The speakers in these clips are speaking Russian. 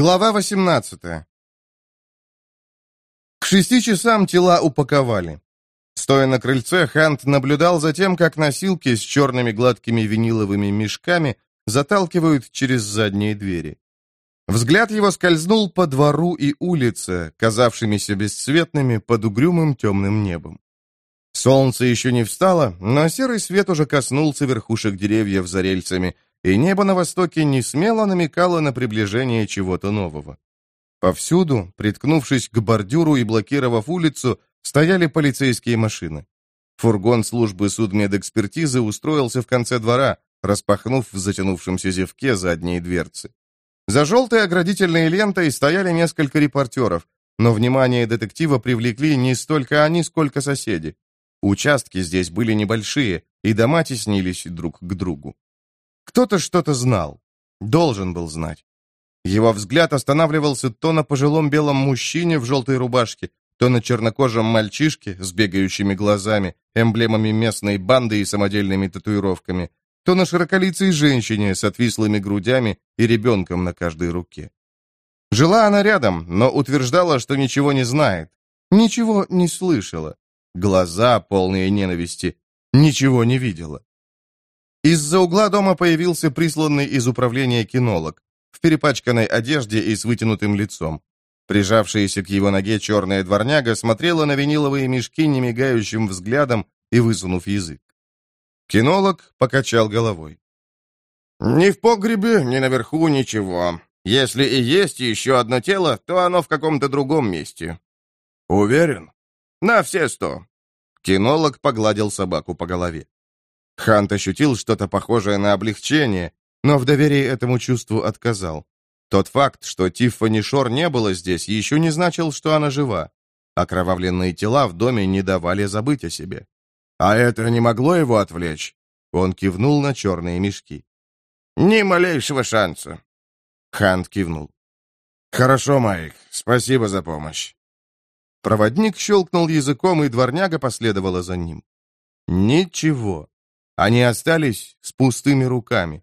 Глава 18 К шести часам тела упаковали. Стоя на крыльце, Хант наблюдал за тем, как носилки с черными гладкими виниловыми мешками заталкивают через задние двери. Взгляд его скользнул по двору и улице, казавшимися бесцветными под угрюмым темным небом. Солнце еще не встало, но серый свет уже коснулся верхушек деревьев за рельсами, и небо на востоке не смело намекало на приближение чего-то нового. Повсюду, приткнувшись к бордюру и блокировав улицу, стояли полицейские машины. Фургон службы судмедэкспертизы устроился в конце двора, распахнув в затянувшемся зевке задние дверцы. За желтой оградительной лентой стояли несколько репортеров, но внимание детектива привлекли не столько они, сколько соседи. Участки здесь были небольшие, и дома теснились друг к другу. Кто-то что-то знал. Должен был знать. Его взгляд останавливался то на пожилом белом мужчине в желтой рубашке, то на чернокожем мальчишке с бегающими глазами, эмблемами местной банды и самодельными татуировками, то на широколицей женщине с отвислыми грудями и ребенком на каждой руке. Жила она рядом, но утверждала, что ничего не знает, ничего не слышала. Глаза, полные ненависти, ничего не видела. Из-за угла дома появился присланный из управления кинолог, в перепачканной одежде и с вытянутым лицом. Прижавшаяся к его ноге черная дворняга смотрела на виниловые мешки немигающим взглядом и высунув язык. Кинолог покачал головой. «Ни в погребе, ни наверху ничего. Если и есть еще одно тело, то оно в каком-то другом месте». «Уверен?» «На все сто». Кинолог погладил собаку по голове. Хант ощутил что-то похожее на облегчение, но в доверии этому чувству отказал. Тот факт, что Тиффани Шор не было здесь, еще не значил, что она жива. Окровавленные тела в доме не давали забыть о себе. «А это не могло его отвлечь?» Он кивнул на черные мешки. «Ни малейшего шанса». Хант кивнул. «Хорошо, Майк, спасибо за помощь». Проводник щелкнул языком, и дворняга последовала за ним. Ничего. Они остались с пустыми руками.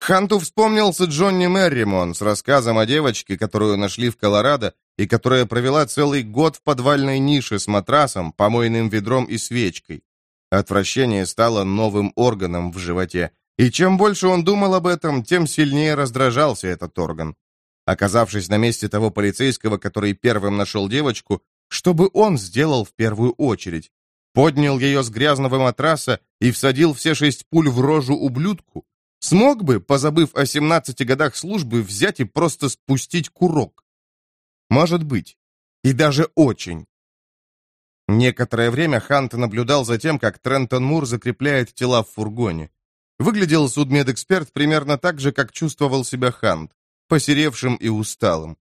Ханту вспомнился Джонни Мерримон с рассказом о девочке, которую нашли в Колорадо, и которая провела целый год в подвальной нише с матрасом, помойным ведром и свечкой. Отвращение стало новым органом в животе, и чем больше он думал об этом, тем сильнее раздражался этот орган. Оказавшись на месте того полицейского, который первым нашел девочку, что бы он сделал в первую очередь? Поднял ее с грязного матраса и всадил все шесть пуль в рожу ублюдку? Смог бы, позабыв о 17 годах службы, взять и просто спустить курок? Может быть. И даже очень. Некоторое время Хант наблюдал за тем, как Трентон Мур закрепляет тела в фургоне. Выглядел судмедэксперт примерно так же, как чувствовал себя Хант, посеревшим и усталым.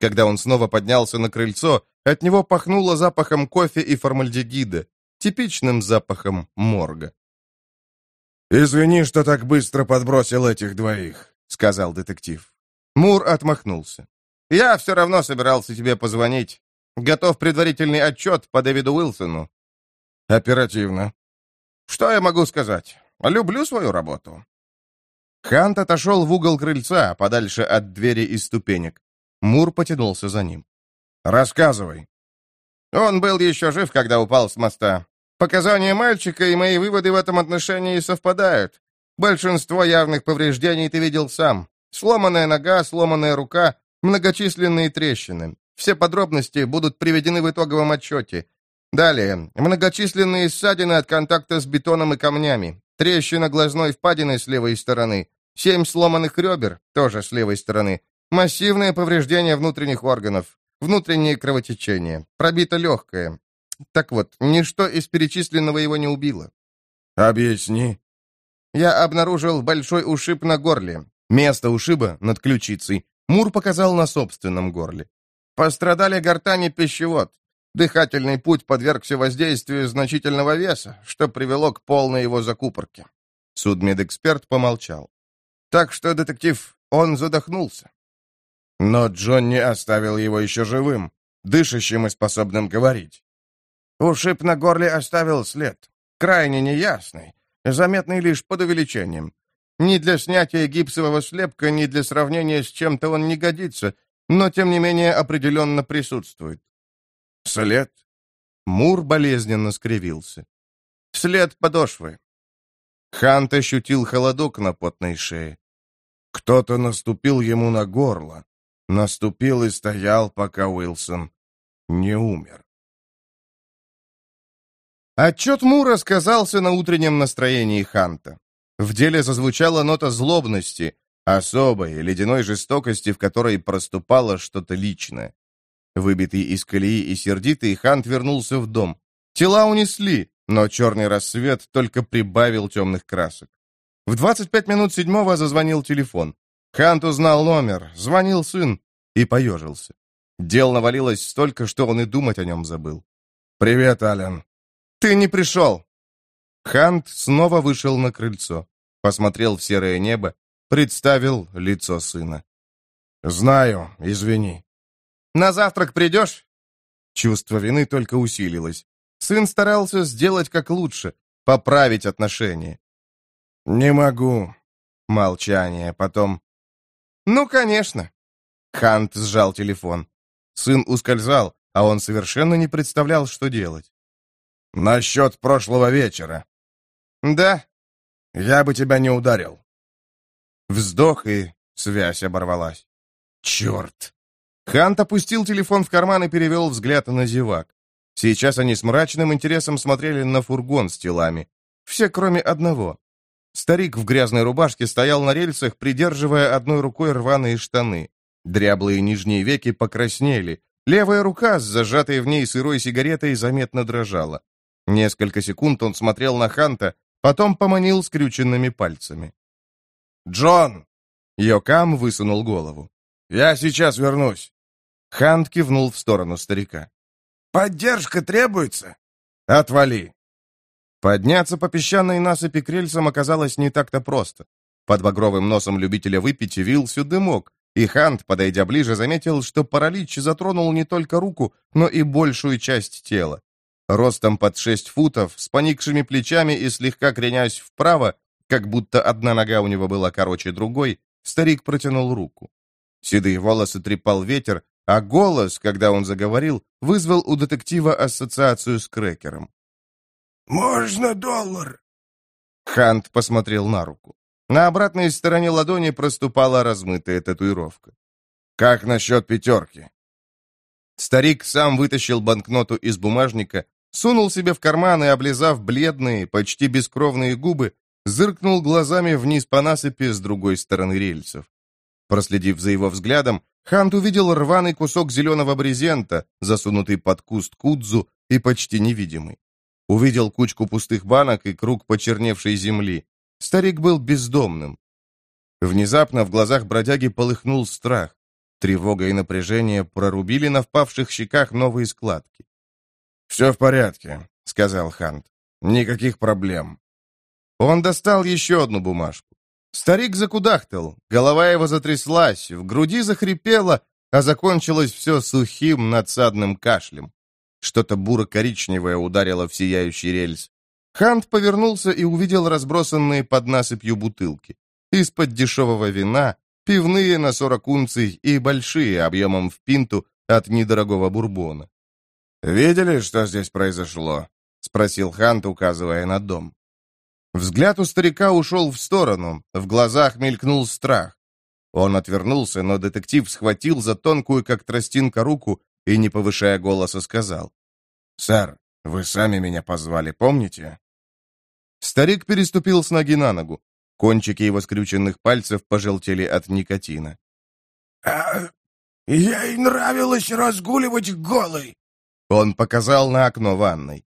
Когда он снова поднялся на крыльцо, от него пахнуло запахом кофе и формальдегида, типичным запахом морга. «Извини, что так быстро подбросил этих двоих», — сказал детектив. Мур отмахнулся. «Я все равно собирался тебе позвонить. Готов предварительный отчет по Дэвиду Уилсону». «Оперативно». «Что я могу сказать? Люблю свою работу». Хант отошел в угол крыльца, подальше от двери и ступенек. Мур потянулся за ним. «Рассказывай». Он был еще жив, когда упал с моста. Показания мальчика и мои выводы в этом отношении совпадают. Большинство явных повреждений ты видел сам. Сломанная нога, сломанная рука, многочисленные трещины. Все подробности будут приведены в итоговом отчете. Далее. Многочисленные ссадины от контакта с бетоном и камнями. Трещина глазной впадины с левой стороны. Семь сломанных ребер, тоже с левой стороны. Массивное повреждение внутренних органов. Внутреннее кровотечение. Пробито легкое. Так вот, ничто из перечисленного его не убило. «Объясни». Я обнаружил большой ушиб на горле. Место ушиба над ключицей. Мур показал на собственном горле. Пострадали гортани пищевод. Дыхательный путь подвергся воздействию значительного веса, что привело к полной его закупорке. Судмедэксперт помолчал. Так что, детектив, он задохнулся. Но Джонни оставил его еще живым, дышащим и способным говорить. Ушиб на горле оставил след. Крайне неясный, заметный лишь под увеличением. Ни для снятия гипсового слепка, ни для сравнения с чем-то он не годится, но, тем не менее, определенно присутствует». «След?» Мур болезненно скривился. «След подошвы». Хант ощутил холодок на потной шее. Кто-то наступил ему на горло. Наступил и стоял, пока Уилсон не умер. Отчет Мура сказался на утреннем настроении Ханта. В деле зазвучала нота злобности, особой, ледяной жестокости, в которой проступало что-то личное. Выбитый из колеи и сердитый, Хант вернулся в дом. Тела унесли, но черный рассвет только прибавил темных красок. В 25 минут седьмого зазвонил телефон. Хант узнал номер, звонил сын и поежился. Дел навалилось столько, что он и думать о нем забыл. «Привет, Ален». «Ты не пришел!» Хант снова вышел на крыльцо, посмотрел в серое небо, представил лицо сына. «Знаю, извини». «На завтрак придешь?» Чувство вины только усилилось. Сын старался сделать как лучше, поправить отношения. «Не могу». Молчание, потом... «Ну, конечно». Хант сжал телефон. Сын ускользал, а он совершенно не представлял, что делать. «Насчет прошлого вечера». «Да». «Я бы тебя не ударил». Вздох, и связь оборвалась. «Черт!» Хант опустил телефон в карман и перевел взгляд на зевак. Сейчас они с мрачным интересом смотрели на фургон с телами. Все, кроме одного. Старик в грязной рубашке стоял на рельсах, придерживая одной рукой рваные штаны. Дряблые нижние веки покраснели. Левая рука с зажатой в ней сырой сигаретой заметно дрожала. Несколько секунд он смотрел на Ханта, потом поманил скрюченными пальцами. «Джон!» Йокам высунул голову. «Я сейчас вернусь». Хант кивнул в сторону старика. «Поддержка требуется?» «Отвали!» Подняться по песчаной насыпи к рельсам оказалось не так-то просто. Под багровым носом любителя выпить вился дымок, и Хант, подойдя ближе, заметил, что паралич затронул не только руку, но и большую часть тела. Ростом под шесть футов, с поникшими плечами и слегка кренясь вправо, как будто одна нога у него была короче другой, старик протянул руку. Седые волосы трепал ветер, а голос, когда он заговорил, вызвал у детектива ассоциацию с крекером. «Можно доллар?» Хант посмотрел на руку. На обратной стороне ладони проступала размытая татуировка. «Как насчет пятерки?» Старик сам вытащил банкноту из бумажника, сунул себе в карман и, облизав бледные, почти бескровные губы, зыркнул глазами вниз по насыпи с другой стороны рельсов. Проследив за его взглядом, Хант увидел рваный кусок зеленого брезента, засунутый под куст кудзу и почти невидимый. Увидел кучку пустых банок и круг почерневшей земли. Старик был бездомным. Внезапно в глазах бродяги полыхнул страх. Тревога и напряжение прорубили на впавших щеках новые складки. «Все в порядке», — сказал Хант. «Никаких проблем». Он достал еще одну бумажку. Старик закудахтал, голова его затряслась, в груди захрипело, а закончилось все сухим надсадным кашлем. Что-то буро-коричневое ударило в сияющий рельс. Хант повернулся и увидел разбросанные под насыпью бутылки. Из-под дешевого вина, пивные на сорок унций и большие объемом в пинту от недорогого бурбона. «Видели, что здесь произошло?» — спросил Хант, указывая на дом. Взгляд у старика ушел в сторону, в глазах мелькнул страх. Он отвернулся, но детектив схватил за тонкую, как тростинка, руку и, не повышая голоса, сказал. «Сэр, вы сами меня позвали, помните?» Старик переступил с ноги на ногу. Кончики его скрюченных пальцев пожелтели от никотина. «А ей нравилось разгуливать голой!» Он показал на окно ванной.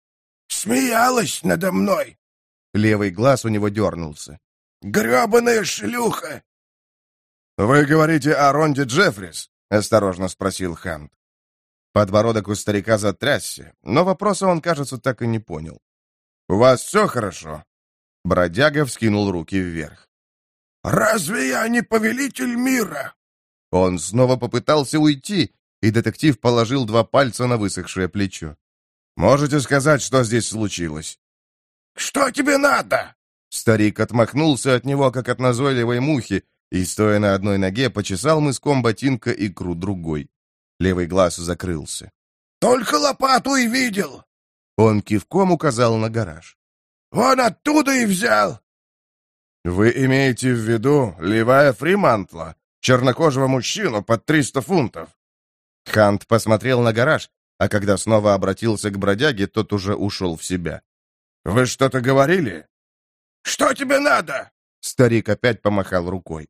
«Смеялась надо мной!» Левый глаз у него дернулся. «Гребаная шлюха!» «Вы говорите о Ронде Джеффрис?» — осторожно спросил Хант. Подбородок у старика затрясся, но вопроса он, кажется, так и не понял. «У вас все хорошо?» Бродяга вскинул руки вверх. «Разве я не повелитель мира?» Он снова попытался уйти, и детектив положил два пальца на высохшее плечо. «Можете сказать, что здесь случилось?» «Что тебе надо?» Старик отмахнулся от него, как от назойливой мухи, и, стоя на одной ноге, почесал мыском ботинка икру другой. Левый глаз закрылся. «Только лопату и видел!» Он кивком указал на гараж. «Вон оттуда и взял!» «Вы имеете в виду Левая Фримантла, чернокожего мужчину под триста фунтов?» Хант посмотрел на гараж, а когда снова обратился к бродяге, тот уже ушел в себя. «Вы что-то говорили?» «Что тебе надо?» Старик опять помахал рукой.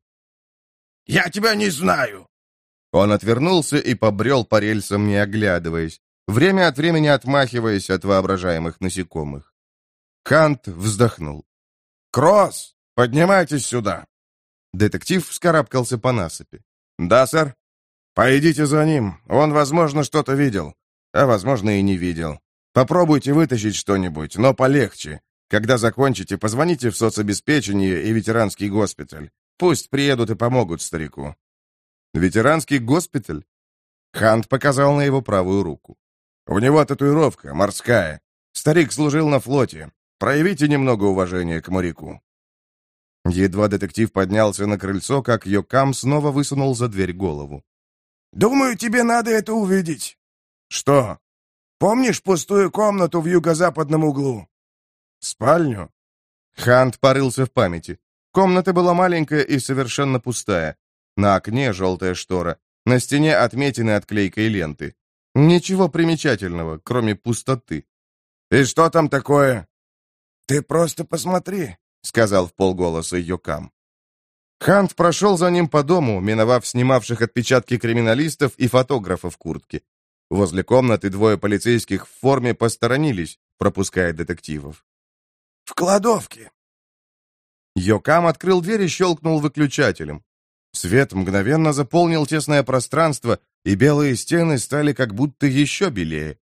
«Я тебя не знаю!» Он отвернулся и побрел по рельсам, не оглядываясь, время от времени отмахиваясь от воображаемых насекомых. Хант вздохнул. «Кросс, поднимайтесь сюда!» Детектив вскарабкался по насыпи. «Да, сэр?» «Пойдите за ним. Он, возможно, что-то видел. А, возможно, и не видел. Попробуйте вытащить что-нибудь, но полегче. Когда закончите, позвоните в соцобеспечение и ветеранский госпиталь. Пусть приедут и помогут старику». «Ветеранский госпиталь?» Хант показал на его правую руку. «У него татуировка, морская. Старик служил на флоте. Проявите немного уважения к моряку». Едва детектив поднялся на крыльцо, как Йокам снова высунул за дверь голову. «Думаю, тебе надо это увидеть». «Что?» «Помнишь пустую комнату в юго-западном углу?» «Спальню?» Хант порылся в памяти. Комната была маленькая и совершенно пустая. На окне желтая штора, на стене отметины от клейкой ленты. Ничего примечательного, кроме пустоты. «И что там такое?» «Ты просто посмотри», — сказал в полголоса Йокам. Хант прошел за ним по дому, миновав снимавших отпечатки криминалистов и фотографа в куртке. Возле комнаты двое полицейских в форме посторонились, пропуская детективов. «В кладовке». Йокам открыл дверь и щелкнул выключателем. Свет мгновенно заполнил тесное пространство, и белые стены стали как будто еще белее.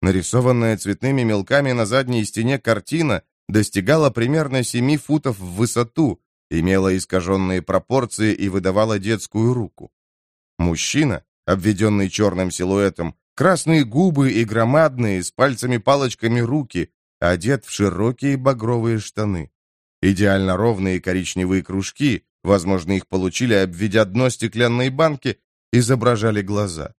Нарисованная цветными мелками на задней стене картина достигала примерно семи футов в высоту, имела искаженные пропорции и выдавала детскую руку. Мужчина, обведенный черным силуэтом, красные губы и громадные, с пальцами-палочками руки, одет в широкие багровые штаны. Идеально ровные коричневые кружки, возможно, их получили, обведя дно стеклянной банки, изображали глаза.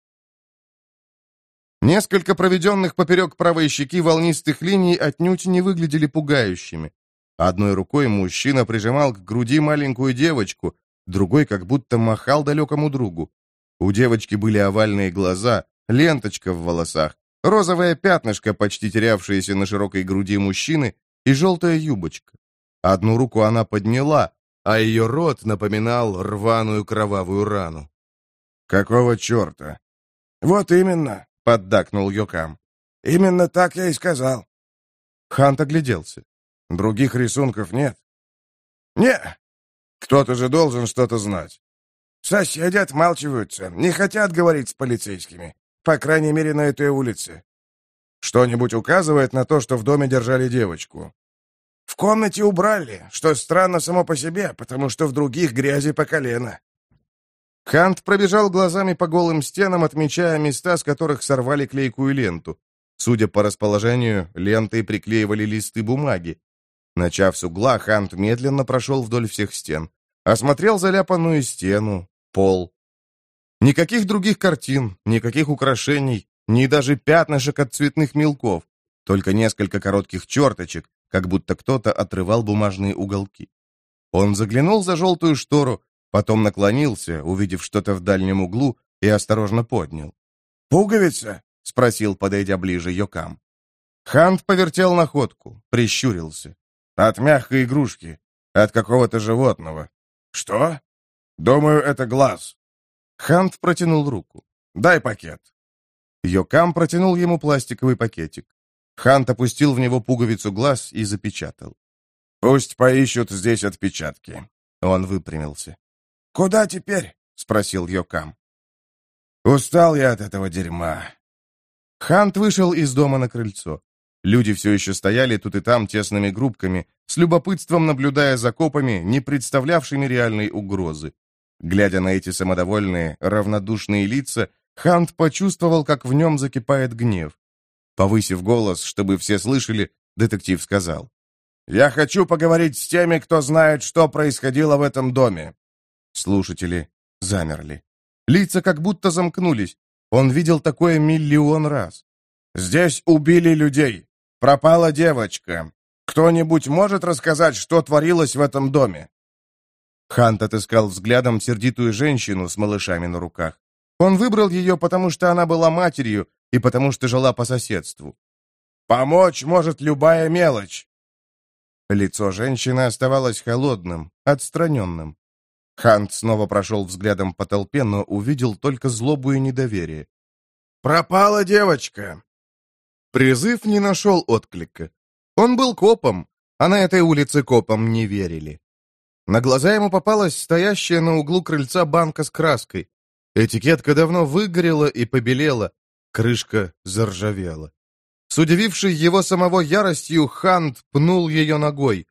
Несколько проведенных поперек правой щеки волнистых линий отнюдь не выглядели пугающими. Одной рукой мужчина прижимал к груди маленькую девочку, другой как будто махал далекому другу. У девочки были овальные глаза, ленточка в волосах, розовое пятнышко, почти терявшееся на широкой груди мужчины, и желтая юбочка. Одну руку она подняла, а ее рот напоминал рваную кровавую рану. «Какого черта?» «Вот именно», — поддакнул Йокам. «Именно так я и сказал». Хант огляделся. «Других рисунков нет?» «Не, кто-то же должен что-то знать». «Соседи отмалчиваются, не хотят говорить с полицейскими, по крайней мере, на этой улице». «Что-нибудь указывает на то, что в доме держали девочку?» В комнате убрали, что странно само по себе, потому что в других грязи по колено. Хант пробежал глазами по голым стенам, отмечая места, с которых сорвали клейкую ленту. Судя по расположению, лентой приклеивали листы бумаги. Начав с угла, Хант медленно прошел вдоль всех стен. Осмотрел заляпанную стену, пол. Никаких других картин, никаких украшений, ни даже пятнышек от цветных мелков. Только несколько коротких черточек, как будто кто-то отрывал бумажные уголки. Он заглянул за желтую штору, потом наклонился, увидев что-то в дальнем углу, и осторожно поднял. «Пуговица?» — спросил, подойдя ближе Йокам. Хант повертел находку, прищурился. «От мягкой игрушки. От какого-то животного». «Что?» «Думаю, это глаз». Хант протянул руку. «Дай пакет». Йокам протянул ему пластиковый пакетик. Хант опустил в него пуговицу глаз и запечатал. «Пусть поищут здесь отпечатки». Он выпрямился. «Куда теперь?» — спросил Йокам. «Устал я от этого дерьма». Хант вышел из дома на крыльцо. Люди все еще стояли тут и там тесными группками, с любопытством наблюдая за копами, не представлявшими реальной угрозы. Глядя на эти самодовольные, равнодушные лица, Хант почувствовал, как в нем закипает гнев. Повысив голос, чтобы все слышали, детектив сказал. Я хочу поговорить с теми, кто знает, что происходило в этом доме». Слушатели замерли. Лица как будто замкнулись. Он видел такое миллион раз. «Здесь убили людей. Пропала девочка. Кто-нибудь может рассказать, что творилось в этом доме?» Хант отыскал взглядом сердитую женщину с малышами на руках. Он выбрал ее, потому что она была матерью и потому что жила по соседству. «Помочь может любая мелочь!» Лицо женщины оставалось холодным, отстраненным. Хант снова прошел взглядом по толпе, но увидел только злобу и недоверие. «Пропала девочка!» Призыв не нашел отклика. Он был копом, а на этой улице копам не верили. На глаза ему попалась стоящая на углу крыльца банка с краской. Этикетка давно выгорела и побелела, крышка заржавела. С удивившей его самого яростью, Хант пнул ее ногой.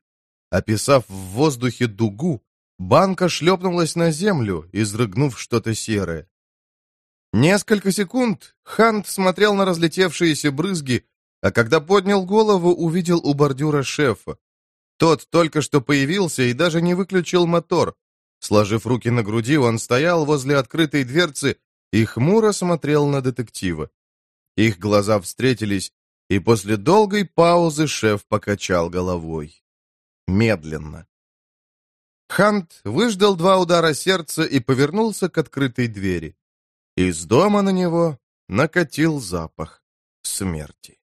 Описав в воздухе дугу, банка шлепнулась на землю, изрыгнув что-то серое. Несколько секунд Хант смотрел на разлетевшиеся брызги, а когда поднял голову, увидел у бордюра шефа. Тот только что появился и даже не выключил мотор. Сложив руки на груди, он стоял возле открытой дверцы и хмуро смотрел на детектива. Их глаза встретились, и после долгой паузы шеф покачал головой. Медленно. Хант выждал два удара сердца и повернулся к открытой двери. Из дома на него накатил запах смерти.